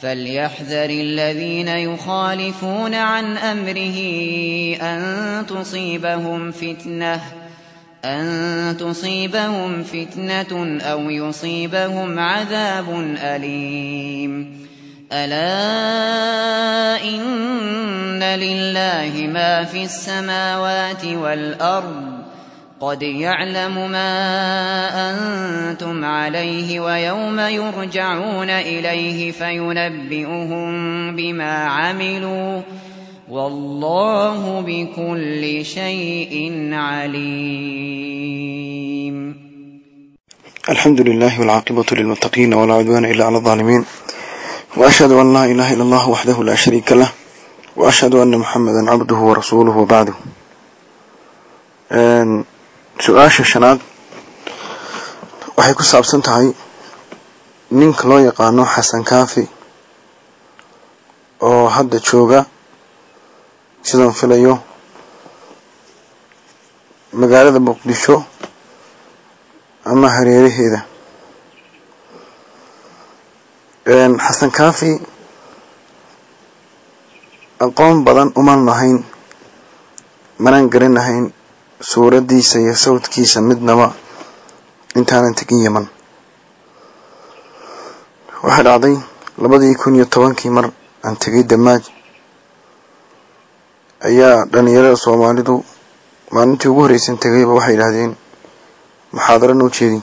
فليحذر الذين يخالفون عن أمره أن تصيبهم فتنة أن تصيبهم فتنة أو يصيبهم عذاب أليم ألا إن لله ما في السماوات والأرض قد يعلم ما أنتم عليه ويوم يرجعون إليه فينبئهم بما عملوا والله بكل شيء عليم. الحمد لله والعاقبة للمتقين ولا عدوان إلا على الظالمين. وأشهد أن لا إله إلا الله وحده لا شريك له وأشهد أن محمدا عبده ورسوله وبعده. Su'aasha shanaad waxay ku saabsan tahay ninka loo yaqaano xasan kaafi oo hadda jooga sidaan filayo magaalada muqdisho ama hareeraheeda. Xasan kaafi aqoon badan uman lahayn manaan garanahayn suuraddiisa iyo sawdkiisa midnaba intaanan tegin yeman waxaa dhacday labadii kun iyo tobankii mar aan tegay damaaj ayaa dhalinyarada soomaalidu maalintii ugu horreysan tegayba waxay yidhaahdeen muxaadaro noo jeedi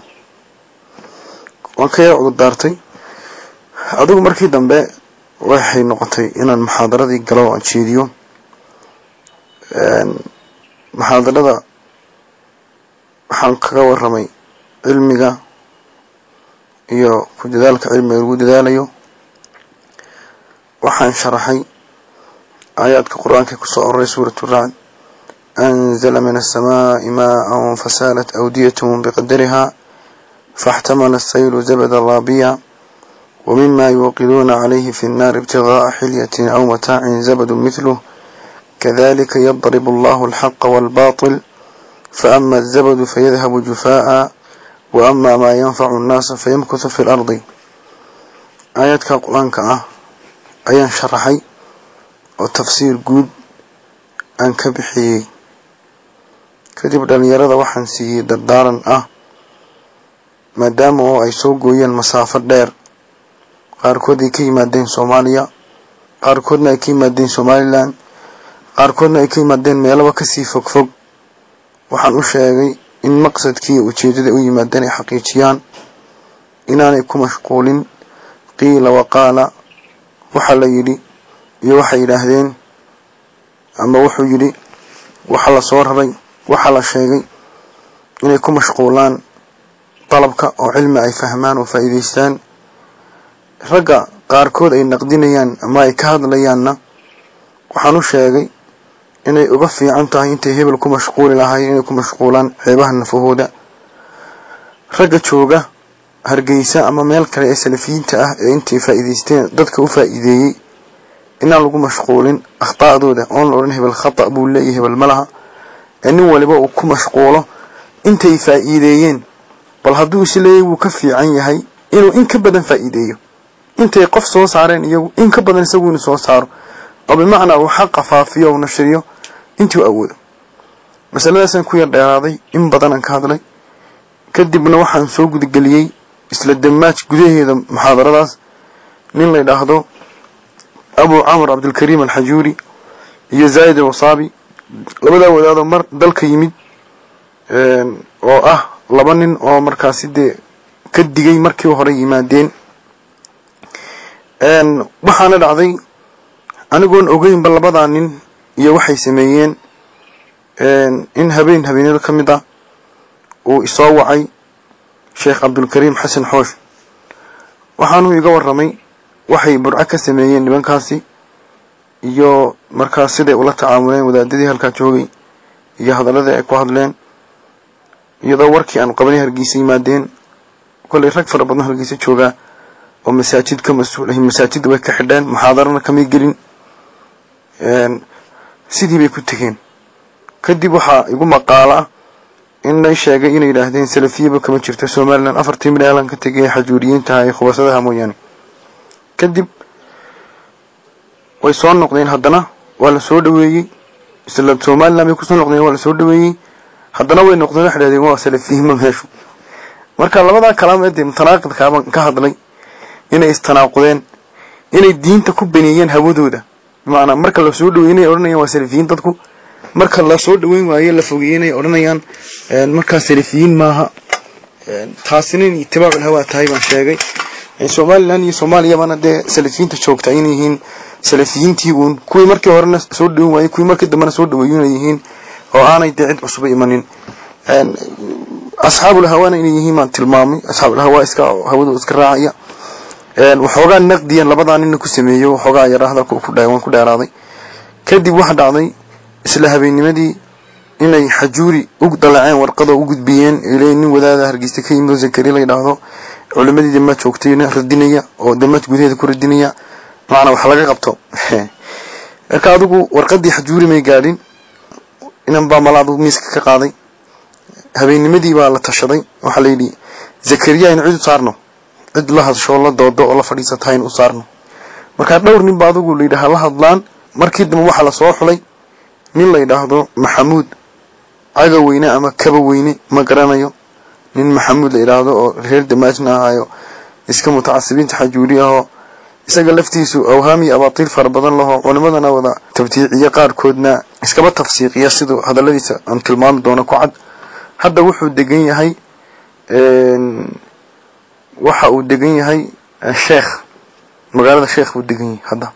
waan ka yar cudurdaartay adigu markii dambe waxay noqotay inaan muxaadaradii galo aan jeediyo muxaadarada waxaan kaga waramay cilmiga iyo ku dadaalka cilmiga lagu dadaalayo. Waxaan sharaxay aayaadka qur'aanka ku soo aroray suuratu racd anzala min asamaai maaan fasaalat awdiyathm biqadariha faاxtamala asaylu zabada raabiya wmima yuuqiduuna calayhi fi nnaari ibtigaءa xilyatin aw mataacin zabadu mithluh alxaqa walbaطil faama azabadu fayadhabu jufaa'a wa ama maa yanfacu annaasa fayamkuthu fi lardi aayaadka qur'aanka ah ayaan sharaxay oo tafsiir guud aan ka bixiyey kadib dhalinyarada waxaan siiyey dardaaran ah maadaama oo ay soo gooyeen masaafo dheer qaarkood ay ka yimaadeen soomaaliya qaarkoodna ay ka yimaadeen somalilan qaarkoodna ay ka yimaadeen meelaba ka sii fogfog waxaan u sheegay in maqsadkii ujeedada u yimaadeen ay xaqiijiyaan inaanay ku mashquulin. Qiila waqaala waxa la yidhi iyo waxay yidhaahdeen ama wuxuu yidhi waxa la soo raray waxa la sheegay inay ku mashquulaan dalabka oo cilmi ay fahmaan oo faa'iidaystaan. Ragga qaarkood ay naqdinayaan ama ay ka hadlayaanna waxaan u sheegay inay uga fiican tahay intay hebel ku mashquuli lahaayeen inay ku mashquulaan ceebaha nafahooda. Ragga jooga hargeysa ama meel kale ee salafiyiinta ah ee intay faa'iidaysteen dadka u faa'iideeyey inaan lagu mashquulin akhta'dooda oon la odhan hebel khata' buu leeyahay hebel ma laha. Ee nin waliba uu ku mashquulo intay faa'iideeyeen bal hadduu is leeyahy wuu ka fiican yahay inuu in ka badan faa'iideeyo. Intay qof soo saareen iyagu in ka badan isagu inuu soo saaro. Oo bimacnaa uu xaqa faafiyo u nashriyo intuu awoodo. Masaladaasaan ku yar dheeraaday in badanaan ka hadlay. Kadibna waxaan soo gudageliyey isla damaaj gudaheeda muxaadaradaas. Nin la ydhaahdo abu camr cabdilkariim alxajuuri iyo zaa'id alwasaabi. Labadaa wadaadoo mar dalka yimid oo ah laba nin oo markaasi dee ka digay markii hore yimaadeen. Waxaana dhacday anigoon ogeynba labadaa nin iyo waxay sameeyeen in habeen habeenyada ka mid ah uu isoo wacay sheekh cabdulkariim xasan xoosh waxaanuu iga waramay waxay burco ka sameeyeen nimankaasi iyo markaas siday ula tacaamuleen wadaadadii halkaa joogay iyo hadaladii ay ku hadleen iyadoo warkii aan qabanay hargeysa yimaadeen kollay rag fara badan hargeysa joogaa oo masaajid ka mas'uulahay masaajidda way ka xidheen muxaadarana kamay gelin sidii bay ku tegeen. Kadib waxaa igu maqaalo ah in lay sheegay inay yidhaahdeen salafiyaba kama jirto somalilan afartii midhaalan ka tegay xajuuriyiintaha ee khubasadaha mooyaane. Kadib way soo noqdeen haddana waa la soo dhaweeyey isla somaliland bay ku soo noqdeen waa la soo dhaweeyey haddana way noqdeen waxay dhahdeen waa salafiyiinma meeshu. Marka labadaa kalaameedee mutanaaqidkaabaan ka hadlay inay istanaaqudeen inay diinta ku beneeyeen hawadooda bimacnaa marka la soo dhaweeyey inay odhanayaan waa salafiyiin dadku. Marka la soo dhaweyn waaye la fogeeyey inay odhanayaan markaa salafiyiin maaha. Taasina in itibaacu lhawaa tahay baan sheegay. Somaliland iyo soomaaliyabana dee salafiyiinta joogta inay yihiin. Salafiyiintii uun kuwii markii horena soo dhaweyn waayey kuwii markii dambena soo dhaweeyo inay yihiin oo aanay dee cid cusuba imanin. Asxaabulhawaana inay yihiin baan tilmaamay. Asxaabulhawaa iska hawadooda iska raacaya waxoogaa naqdiyan labadaa nina ku sameeyo waxoogaa yara hadalka waan ku dheeraaday kadib waxa dhacday isla habeennimadii inay xajuuri u dalaceen warqada u gudbiyeen ilay nin wadaada hargeysa ka yimid zakari la yidhaahdo culimadii damaad joogtayna radinaya oo damaad gudaheeda ku radinaya. Macnaa wax laga qabto. Marka adigu warqadii xajuuri may gaadhin inan baa malaadu miiska ka qaaday. Habeennimadii baa la tashaday. Waxaa la yidhi zakariya aynu cid u saarno cid la hadsho la doodo oo la fadhiisata aynu u saarno. Markaa dhowr nin ba adigu la yidhaha la hadlaan. Markii dambe waxaa la soo xulay. Nin la yidhaahdo maxamuud. Caga weyne ama kaba weyne ma garanayo. Nin maxamuud la yidhaahdo oo reer damaajna ahaayo iska mutacasibiinta xajuuri ahoo isaga laftiisu awhaam iyo abaatiil fara badan laho culimadana wada tabtiiciye qaarkoodna iskaba tafsiiqiya siduu hadaladiisa aan tilmaami doono ku cad. Hadda wuxuu degan yahay waxa uu degan yahay sheekh magaalada sheekh buu degan yahay hadda.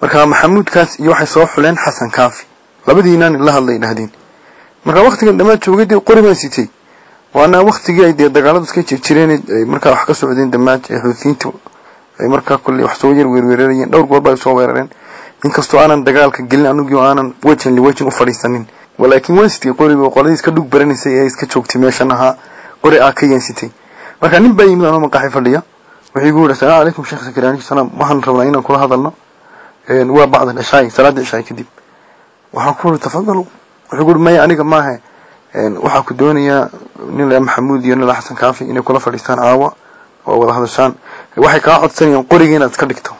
Marka maxamuudkaas iyo waxay soo xuleen xasan kaafi. Labadiinaan la hadlay dhahdeen marka waktigan dhammaad joogay dee qori baan sitay. Waana waktigii ay dee dagaaladu iska jirjireen markaa wax ka socdeen damaaj ee xuutiyiinta ay markaa kolley wax soo yar weerweerarayeen dhowr goor bay soo weerareen. Inkastoo aanan dagaalka gelin anugii oo aanan wejan liwejan u fadhiisanin. Walaakiin waan sitay qoriga qoladii iska dhug baranaysay ee iska joogtay meeshan ahaa. Qori aa ka yeensitay marka nin baa yimid anoo maqaaxi fadhiya wuxuu igu yidhi assalaamu calaykum sheekh zakari alayhi salaam waxaan rabnaa inaan kula hadalno? Waa bacda cishaay salaada cishaay kadib waxaan ku yidhi tafadalu wuxuu yidhi maya aniga maahe. Waxaa ku doonayaa nin la maxamuud iyo nin la xasan kaafi inay kula fadhiistaan caawa oo wada hadashaan. Waxay kaa codsanayaan qoriga inaad iska dhigto.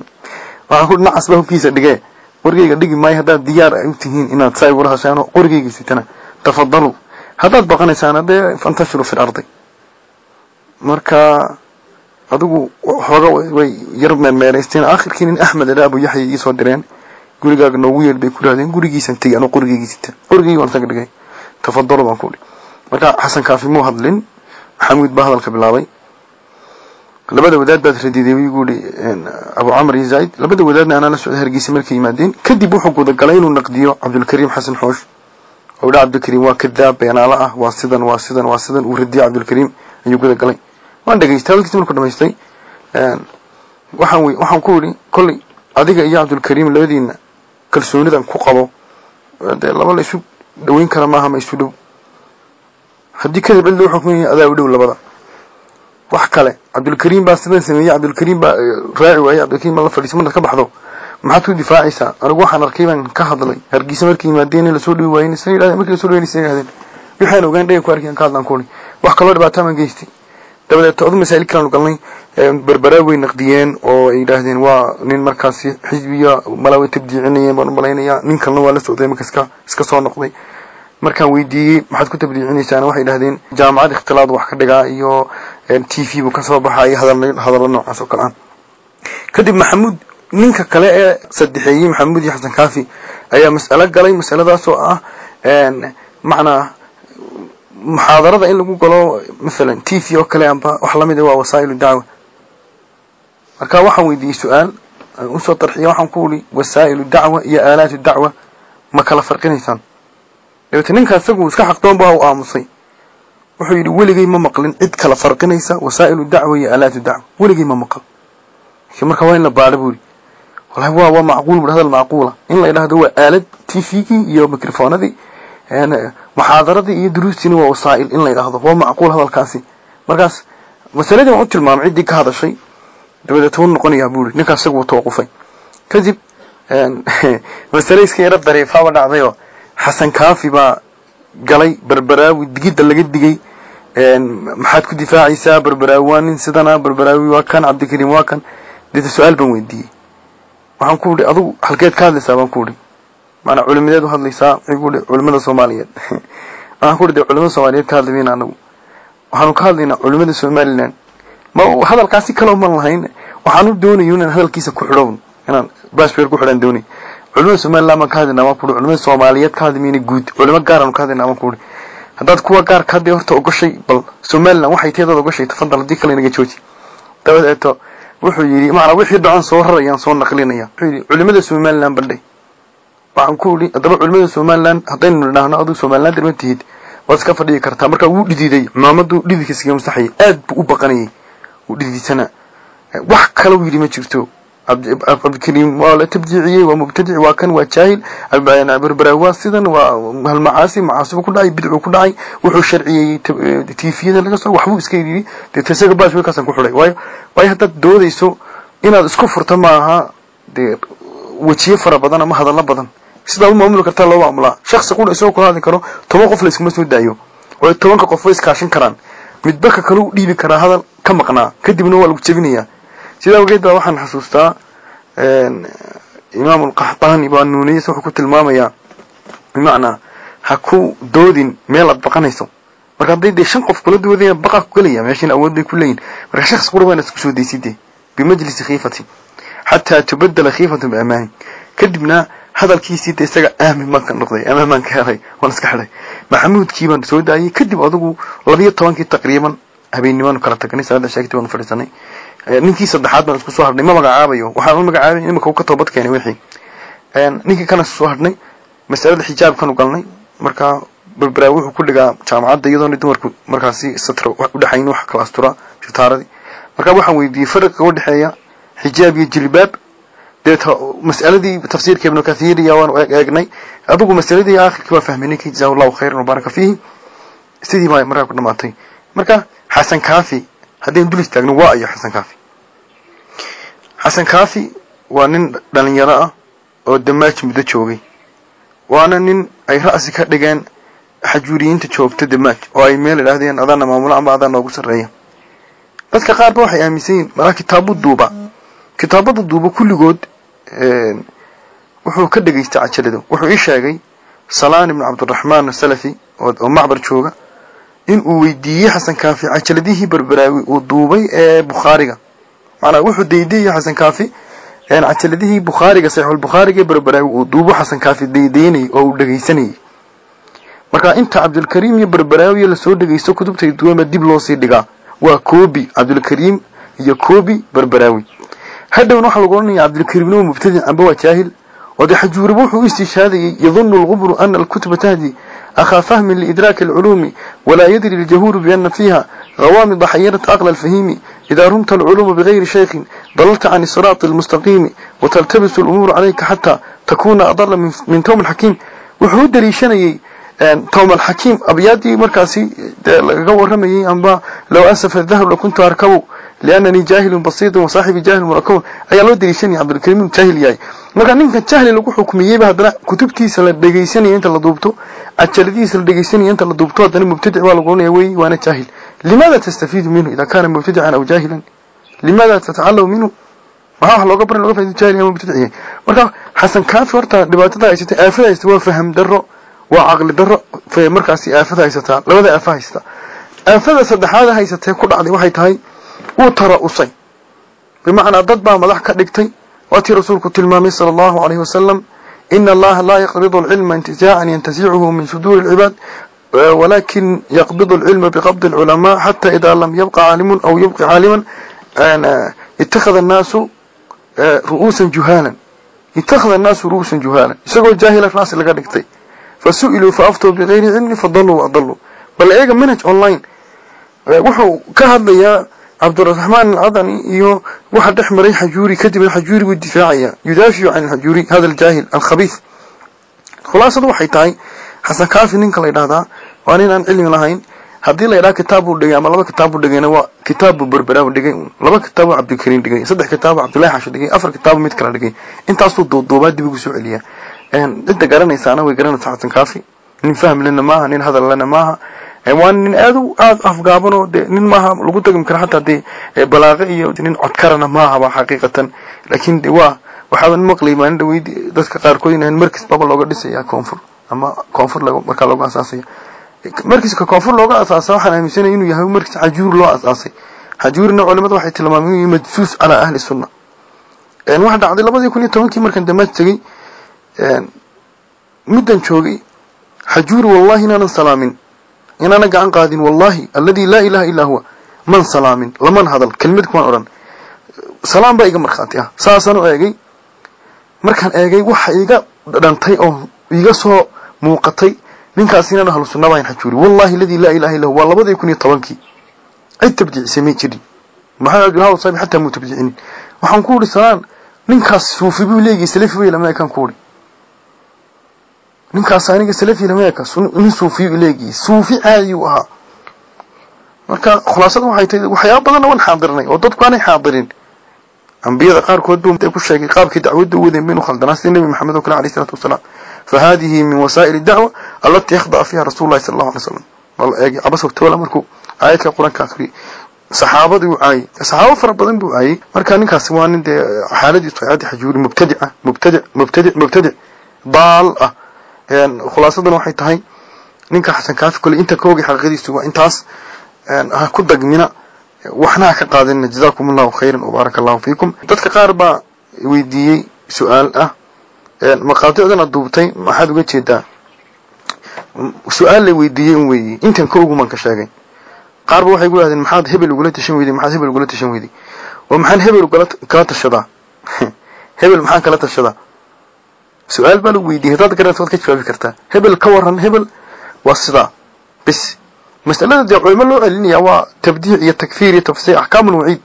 Waxaan ku yidhi nacas baa hubkiisa dhigee. Qorigayga dhigi maayo haddaad diyaar ay u tihiin inaad saa igula hadashaan qorigayga sitana tafadalu haddaad baqanaysaan haddee fantashiru fi lardi marka adigu xooga way yar meermeeraysteen aakhirkii nin axmed ila abu yaxya ii soo direen gurigaaga noogu yeedh bay ku dhahdeen gurigiisan tegey qorigaygii sita qorigaygi waan isaga dhigay. Tafadalo baan ku dhi marka xasan kaafi muu hadlin? Maxamuud baa hadalka bilaabay. Labada wadaad baad radiiday buu igu yihi abu camr iyo zaaid labada wadaadna anaa la socday hargeysa markay yimaadeen. Kadib wuxuu gudagalay inuu naqdiyo cabdulkariim xasan xoosh. Oo yidhi cabdulkariim waa kadaab beenaalo ah. Waa sidan waa sidan waa sidan. Uu radiyo cabdulkariim ayuu gudagalay waan dhegaystay hadalkiisa markuu dhamaystay waxaan wy waxaan ku yidhi kolley adiga iyo cabdulkariim labadiina kalsoonidan ku qabo. Dee laba la isu dhaweyn kara maaha ma isu dhow. Haddii kadib cid loo adaa u dhow labada. Wax kale cabdulkariim baa sidan sameeyey cabdulkariim baa raaci waayey cabdulkariim baa la fadhiisay markaad ka baxdo maxaad ku difaacaysaa? Anigu waxaan arkay baan ka hadlay hargeysa markay yimaadeen in la soo dhawi waayeen isna yidhahdeen markii la soo dhaweyn isna yidhahdeen waxaan ogaan dhaga ku arkay aan ka hadlaan ku wax kaloo dhibaataa baan geystay dabadeed odu masaa'il kalaanu galnay berberaa way naqdiyeen oo ay yidhaahdeen waa nin markaasi xisbiya malaa way tabdiicinayeen baan u malaynayaa nin kalena waa la socday marka iska iska soo noqday. Markaan weydiiyey maxaad ku tabdiicinaysaan waxay yidhahdeen jaamacad ikhtilaad wax ka dhigaa iyo t v buu ka soo baxaa iyo hadal hadallo noocaas oo kale ah. Kadib maxamuud ninka kale ee saddexeeyey maxamuud iyo xasan kaafi ayaa mas'alo galay masaladaas oo ah macnaa muxaadarada in lagu galo masalan t v oo kale amba wax la mid a waa wasaa'ilu dacwa. Marka waxaan weydiiyey su'aal u soo tarxiya waxaan ku uri wasaa'ilu dacwa iyo aalaatu dacwa ma kala farqinaysaan dabeete ninkaa isagu iska xaqdoonba u aamusay. Wuxuu yidhi weligay ma maqlin cid kala farqinaysa wasaa'ilu dacwa iyo aalaatu dacwa. Weligay ma maqal. Marka waa in la baadho buu yidhi wallahi waa waa macquul bui hadal macquula. In la yidhaahdo waa aalad t v-gii iyo microfoonadii muxaadaradii iyo duruustiina waa wasaa'il in la yidhaahdo waa macquul hadalkaasi. Markaas masaladii waan u tilmaamay ciddii ka hadashay dabadeed wuu noqonayaa buu yidhi ninkaas isagu wuu kadib masale iska yaro dariifaaba dhacdayoo xasan kaafi baa galay berberaawi digidda laga digay. Maxaad ku difaacaysaa? Berberaawi waa nin sidana berberaawi waa kan cabdikariim waa kan. Deeta su'aal baan weydiiyey. Waxaan ku idhi adugu halkeed ka hadlaysaa baan ku idhi maanaa culimadeed u hadlaysaa waxay culimada soomaaliyeed. Waxaan ku idhi dee culimada soomaaliyeed ka hadlaymayna anagu waxaanu ka hadlaynaa culimada somaliland ma hadalkaasi kaloo man lahayn. Waxaanu doonayo inaan hadalkiisa ku xidhown inaan basbeer ku xidhaan doonay. Culimada somaliland baan ka hadlaynaa baan ku idhi culimada soomaaliyeed ka hadlaymayna guud. Culimo gaaraanu ka hadlaynaa baan ku idhi haddaad kuwa gaar ka hadlay horta ogashay bal somaliland waxay tahay dad ogashay tafadal haddii kale inaga jooji. Dabadeeto wuxuu yidhi macnaa wixii dhacan soo rarayaan soo naqlinaya wuxuu yidhi culimada somaliland bandhay waxaan ku idhi haddaba culimada somaliland haddaynu nidhaahno aduu somaliland ilma tihid waad iska fadhiyi kartaa. Marka wuu dhididay cumaamaduu dhididka iskaga aad buu u baqanayay. Wuu dhididsanaa wax kale uu yidhi ma jirto. Cabdikariim waa la tabdiiciyey waa mubtadic waa kan waa jaahil. Berbera waa sidan waa halmacaasi macaasibu ku dhacay bidcuu ku dhacay. Wuxuu sharciyey tiifiyada laga soo waxbuu iska yidhi. Dee isaga ku xidhay waayo waayo haddaad doodayso inaad isku furto maaha dee wejiyo fara badan ama hadallo badan sidaad u maamuli kartaa loo maamulaa shaksi qura isagoo kula hadli karo toban qof layskuma soo daayo. Waayo tobanka qof way iskaashin karaan. Midba ka kale u dhiibi karaa hadal ka maqnaa kadibna waa lagu jebinayaa. Sidaa awgeed baa waxaan xasuustaa imaam alqaxtaani baa nuuniyas wuxuu ku tilmaamayaa bimacnaa ha ku doodin meel aad baqanayso. Marka hadday dee shan qof kula doodaya baqa ku gelaya meeshan awood bay ku leeyihiin marka shakhs qura waa inaad isku soo daysidee bimajlisi khiifati xataa tubadala khiifatu biamaanin kadibna hadalkiisii de isaga aamin baan ka noqday amaan baan ka helay waan iska xidhay maxamuudkii baan soo daayay kadib adigu labiyo tobankii taqriiban habeennimaanu kala tagnay salaada sheegtay baanu fadhiisanay. Ninkii saddexaad baan isku soo hadhnay ma magacaabayo. Waxaan u magacaabay imika u ka toobad keenay wixii. Ninkii kana soo hadhnay masalada xijaabkanu galnay. Markaa berberaa wuxuu ku dhigaa jaamacadda iyadoona dumarku markaasi satra wax udhexayn wax kala asturaa markaa waxaan weydiiyey fariqa u dhexeeya xijaab iyo jilbaab tafsiirka ibnu kathiiriya waanu eegnay. Adigu masaladii aakhirkii waa fahmay ninkii jazaa allahu khayran wabaraka fiihi. Sidii baa markaa ku dhamaatay. Marka xasan kaafi haddaynu dul istaagno waa ayo xasan kaafi. Xasan kaafi waa nin dhalinyaro ah oo damaaj muddo joogay. Waana nin ay ra'si ka dhigeen xajuuriyiinta joogta damaaj oo ay meel idhaahdeen adaana maamulo ama adaa noogu sarreeya. Dadka qaarba waxay aaminsan yihiin malaa kitaabu duuba kitaabada duuba kulligood wuxuu ka dhegaystay cajalado wuxuu ii sheegay salaan ibnu cabdiraxmaan asalafi oo macbar jooga in uu weydiiyey xasan kaafi cajaladihii berberaawi uu duubay ee bukhaariga. Macnaa wuxuu daydayay xasan kaafi cajaladihii bukhaariga saxiixulbukhaariga ee berberaawi uu duubo xasan kaafi daydaynayay oo uu dhegaysanayay marka inta cabdulkariim iyo berberaawiya la soo dhegaysto kutubtay duwama dib loo sii dhigaa. Waa koobi cabdulkariim iyo koobi berberaawi hadhowna waxaa lagu odhanaya cabdulkariimna waa mubtadic amba waa jaahil oo dee xajuuriba wuxuu u istishaadayay yadunu algubru ana alkutuba tahdi akhaa fahmin liidraaki alculuumi walaa yadri aljahuuru biana fiiha غوامض حيرت عقل الفهيم إذا رمت العلوم بغير شيخ ضللت عن الصراط المستقيم وتلتبس الأمور عليك حتى تكون أضل من, من توم الحكيم وحو دريشاني توم الحكيم أبيادي مركاسي لغو رمي أنبا لو أسف الذهب لكنت أركبه lanani jaahilun basiidun wasaaxibi jaahil murakabun ayaa loo dariishanaya cabdulkariim inu jaahil yahay marka ninka jahli lagu xukmiyeyba haddana kutubtiisa la dhegaysanayo inta la duubto ajaladiisa la dhegaysanayo inta la duubto haddana mubtadic waa lagu oranaya wey waana jaahil limaada tastafiidu minhu idaa kaana mubtadican aw jaahilan limaada tatacalamu minhu maxaa wax looga baran looga faaidin jaahil ama mubtadic yahay marka xasan kaafi horta dhibaatada haysata aafada haysata waa faham darro waa caqli darro markaasi aafada haysataa labada aafa haysta aafada saddexaad haysatee ku dhacday waxay tahay wuu tara-usay. Bimacnaa dad baa madax ka dhigtay waatii rasuulku tilmaamay sala allahu calayhi wasalam ina allaha laa yaqbidu alcilma intizaacan yantasicuhu min suduuri alcibaad walakin yaqbidu alcilma biqabdi alculamaa xata idaa lam yabqa caalimun aw yabqi caaliman eh, ittakhada annaasu eh, ru'uusan juhaalan. Ittakhada annaasu ru'uusan juhaalan. Isagoo jaahila raasi laga dhigtay. Fasu'iluu faaftuu bikayri cilmi fadalluu waadalluu bal eega manage online eh, wuxuu ka hadlayaa يا cabduraxmaan alcadani iyo waxa dhex maray xajuuri kadib xajuuri buu difaacaya. Yudaaficu can alxajuuri hada aljaahil alkhabiis khulaasadu waxay tahay xasan kaafi ninka la waa nin aan cilmi lahayn. Haddii la yidhaha kitaab buu dhigay ama laba kitaab buu dhigayna waa kitaab buu berberaabu dhigay. Laba kitaab buu cabdikariim dhigay saddex kitaab buu cabdullahi xashi dhigay afar kitaab buu mid kala dhigay. Intaasuu duuduubaa dib ugu soo celiyaa. Cidda garanaysaana way garanaysaa xasan kaafi. Nin fahm lena maaha nin hadal lena maaha waa nin aad u aada afgaaban oo de nin maaha lagu dagmi kara xataa dee balaaqe iyo nin codkarana maahaba xaqiiqatan. Laakiin de waa waxaaban maqlay maalin dhaweyd dadka qaarkood inahan markis baba looga dhisaya koonfur ama koonfur markaa looga asaasaya. Markiska koonfur looga asaasa waxaan aaminsanaya inuu yahay markis xajuur loo asaasay. Xajuurina culimadu waxay tilmaameen inuu madsuus calaa ahli sunna. Waxaa dhacday labadii kun iyo tobankii markaan damaad tegey muddan joogay xajuuri wallahi inaanan salaamin inaana gacan qaadin wallahi alladii laa ilaha illaa huwa. Man salaamin laman hadal kelmad kumaan odhan salaam baa iga markhaati ah. Saasaan u eegay. Markaan eegay waxa iga dhantay oo iga soo muuqatay. Ninkaas inaan ahlu sunna bahayn xajuuri wallahi alladii laa ilaha illa huwa labadii kun iyo tobankii. Cid tabdiicisay may jirin. Maxamed abdulhaw saabi xataa muu tabdiicinin waxaan ku uhi salaan ninkaas suufi buu leeyahay salafi wey lama ekaan ku uhi ninkaas aniga salafi lama eka nin suufiyu leegiyi suufi caadiyuu ahaa. Marka khulaasada waxay tahay waxyaaba badanna waan xaadirnay oo dadku aanay xaadirin. Ambiyada qaarkood buu ku sheegay qaabkii dacwadda u wadeen baynu khaldanaa sida nebi maxamed oo kale alayh isalaatu wasalaam. Fa hadihi min wasaa'il dacwa allatii yakhda'a fiha rasuulu llahi sala allahu alay slam wala eegay cabas wagtoola markuu aayadka qur'aanka akhriyay saxaabadii uu caayay saxaabo fara badan buu caayay marka ninkaasi waa nin dee xaaladiisu haycaddi xajuuri mubtadica mubtadic khulaasadana waxay tahay ninka xasan kaafi kole inta ka ogay xaqiiqadiisu waa intaas ha ku dagmina waxna ha ka qaadinna jazakum allahu khayran wabaaraka allahu fiikum. Dadka qaar baa weydiiyey su'aal ah. Maqaaticdana duubtay maxaad uga jeedaa? Su'aal la weydiiyey un weeyey intan ka oguman ka sheegay. Qaar ba waxay gu dhahdeen maxaad hebel ugula tashan weyday maxaad hebel ugula tashan weyday oo maxaan hebel kala tashadaa hebel maxaan kala tashadaa su'aal baa lagu weydiiyey haddaad garanta waad ka jawaabi kartaa hebel ka waran hebel waa sidaa bis masalada dee culimo loo celinaya waa tabdiic iyo takfiir iyo tafsiir axkaam ulwaciid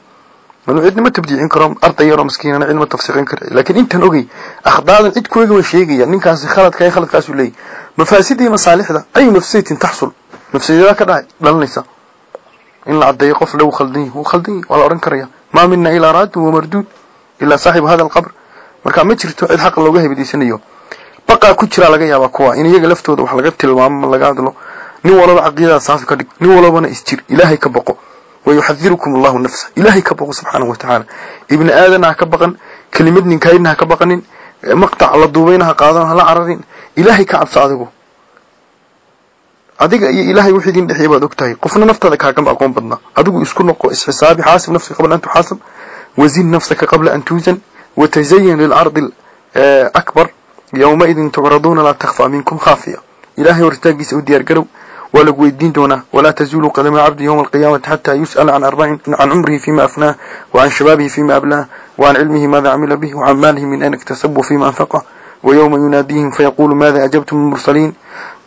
manuuciidna ma tabdiicin karo arday yaroo maskiinana cid ma tafsiiqin karo laakiin intan ogey akhdaadan cid kuega way sheegaya ninkaasi khaladka khaladkaasuu leeyahy mafaasidii masaalixda ayu mafsidatin taxsul mafsidadaa ka dhaca dhalanaysa in la caddeeyo qof dhow khaldan yahi wuu khaldan yahi waa la odhan karaya maa mina ilaa raadun wamarduud ilaa saaxibu hada alqabr marka ma jirto cid xaqa looga hebadiisanayo baqaa ku jiraa laga yaabaa kuwa. In iyaga laftooda wax laga tilmaamo laga hadlo nin walaba caqiidada saafi ka dhig nin walabana isjir ilaahay ka baqo wayuxadirukum allahu nafsa ilaahay ka baqo subxaanahu watacaala ibni aadana ha ka baqan kelimad ninkaydna ha ka baqanin maqtac la duubayna qaadan hala cararin ilaahay ka cabso adigu. Adiga iyo ilaahay wixii idin dhexeeya baad og tahay qofna naftaada kaagama aqoon badna. Adigu isku noqo isxisaabi xaasib nafsaka qabla an tuxaasab wazin nafsaka qabla an tuusan وتزين للأرض الأكبر آه، يومئذ تعرضون لا تخفى منكم خافية. إلهي ورتاقيس أديار أرقلو ولقوا الدين دونه ولا تزول قدم العبد يوم القيامة حتى يسأل عن أربعين عن عمره فيما أفناه وعن شبابه فيما أبلاه وعن علمه ماذا عمل به وعن ماله من أين اكتسبه فيما أنفقه. ويوم يناديهم فيقول ماذا أجبتم المرسلين؟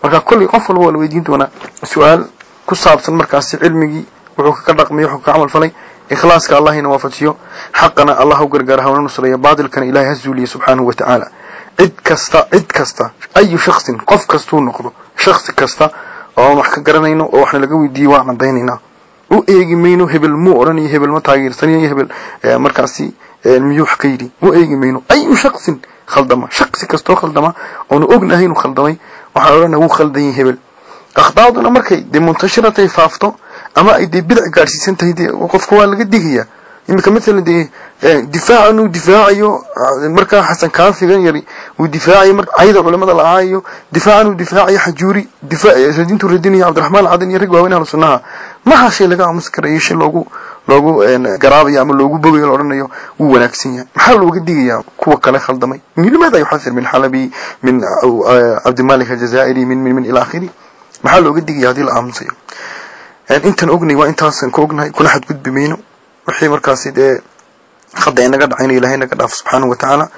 marka kulli qof walba waa weydiin doonaa. su'aal ku saabsan markaasi cilmigi الرقمي ka dhaqmay wuxuu ikhlaaska allahina waafajiyo xaqana allah u gargaara hawna nusreeya baadilkana ilahay ha zuuliya subxaanahu wa tacaala cid kasta cid kasta ayu shaksin qof kastuu noqdo shaksi kasta oo wax ka garanayno oo waxna laga weydiiyey waan cadaynaynaa u eegi mayno hebel muu odhanayo hebel ma taageersanayo hebel markaasi miyuu wax ka yidhi. U eegi mayno. Ayu shaksin khaldama. Shaksi kastoo khaldama oonu ognahay inuu khaldamay waxaan odhanaya wuu khaldan hebel. Akhdaaduna markay dee faafto ama ay dee bidac gaadhsiisan tahay dee qofka waa laga digayaa iminka maalan dee difaaca inuu difaacayo markaa xasan kaafigan yari uu difaacayo mar cayda culimada la caayayo difaacan uu difaacayo xajuuri diintuu radinayo cabdiraxmaan alcadin iyo rag waaweyn ahlu sunnaha. Maha shay laga aamusi karayo shay loogu loogu garaabayo ama loogu bogayo la odhanayo wuu wanaagsan yahay. Maxaa looga digayaa kuwa kale khaldamay. Limaada yuxasir min xalabi min cabdimalik aljazaa'iri min min min ila akhiri. Maxaa looga digaya haddii la aamusayo intan ognay waa intaasan ka ognahay kuna xadgudbi mayno. Wixii markaasi dee khada inaga dhacayna ilahay naga dhaafo subxaanahu watacaala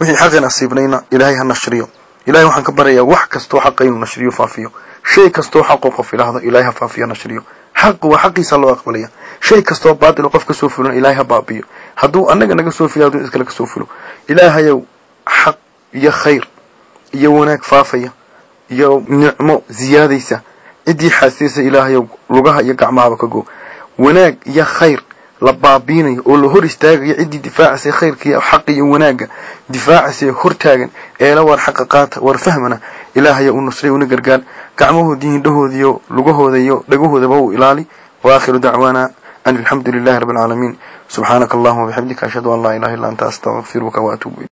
wixii xaqi nasiibnayna ilaahay ha nashriyo. Ilahay waxaan ka baryayaa wax kastoo xaqa inuu nashriyo faafiyo. Shay kastoo xaqoo qof idhaahdo ilahay ha faafiyo nashriyo. Xaq waa xaqiisa loo aqbalaya shay kastoo baatilo qof ka soo fulana ilahay ha baabiyo. Hadduu annaga naga soo fuliyo hadduu iskale ka soo fulo. Ilaahayow xaq iyo khayr iyo wanaag faafaya iyo nicmo ziyaadaysa ciddii xaasiyaysa ilaahayow lugaha iyo gacmahaba ka go. Wanaag iyo khayr la baabiinayo oo la hor istaagayo ciddii difaacaysa khayrkaiyo xaqa iyo wanaagga. Difaacaysa hortaagan eela waar xaqa qaata waar fahmana ilaahaya u nusray una gargaar. Gacmahoodii hindhahoodiiyo lugahooda iyo dhagahoodaba u ilaali. Wa aakhiru dacwaana an alxamdu lilahi rabbi alcaalamiin subxaanaka allahuma bixamdika ashhadu an laa ilaha illa anta astaqfiruka waatuubu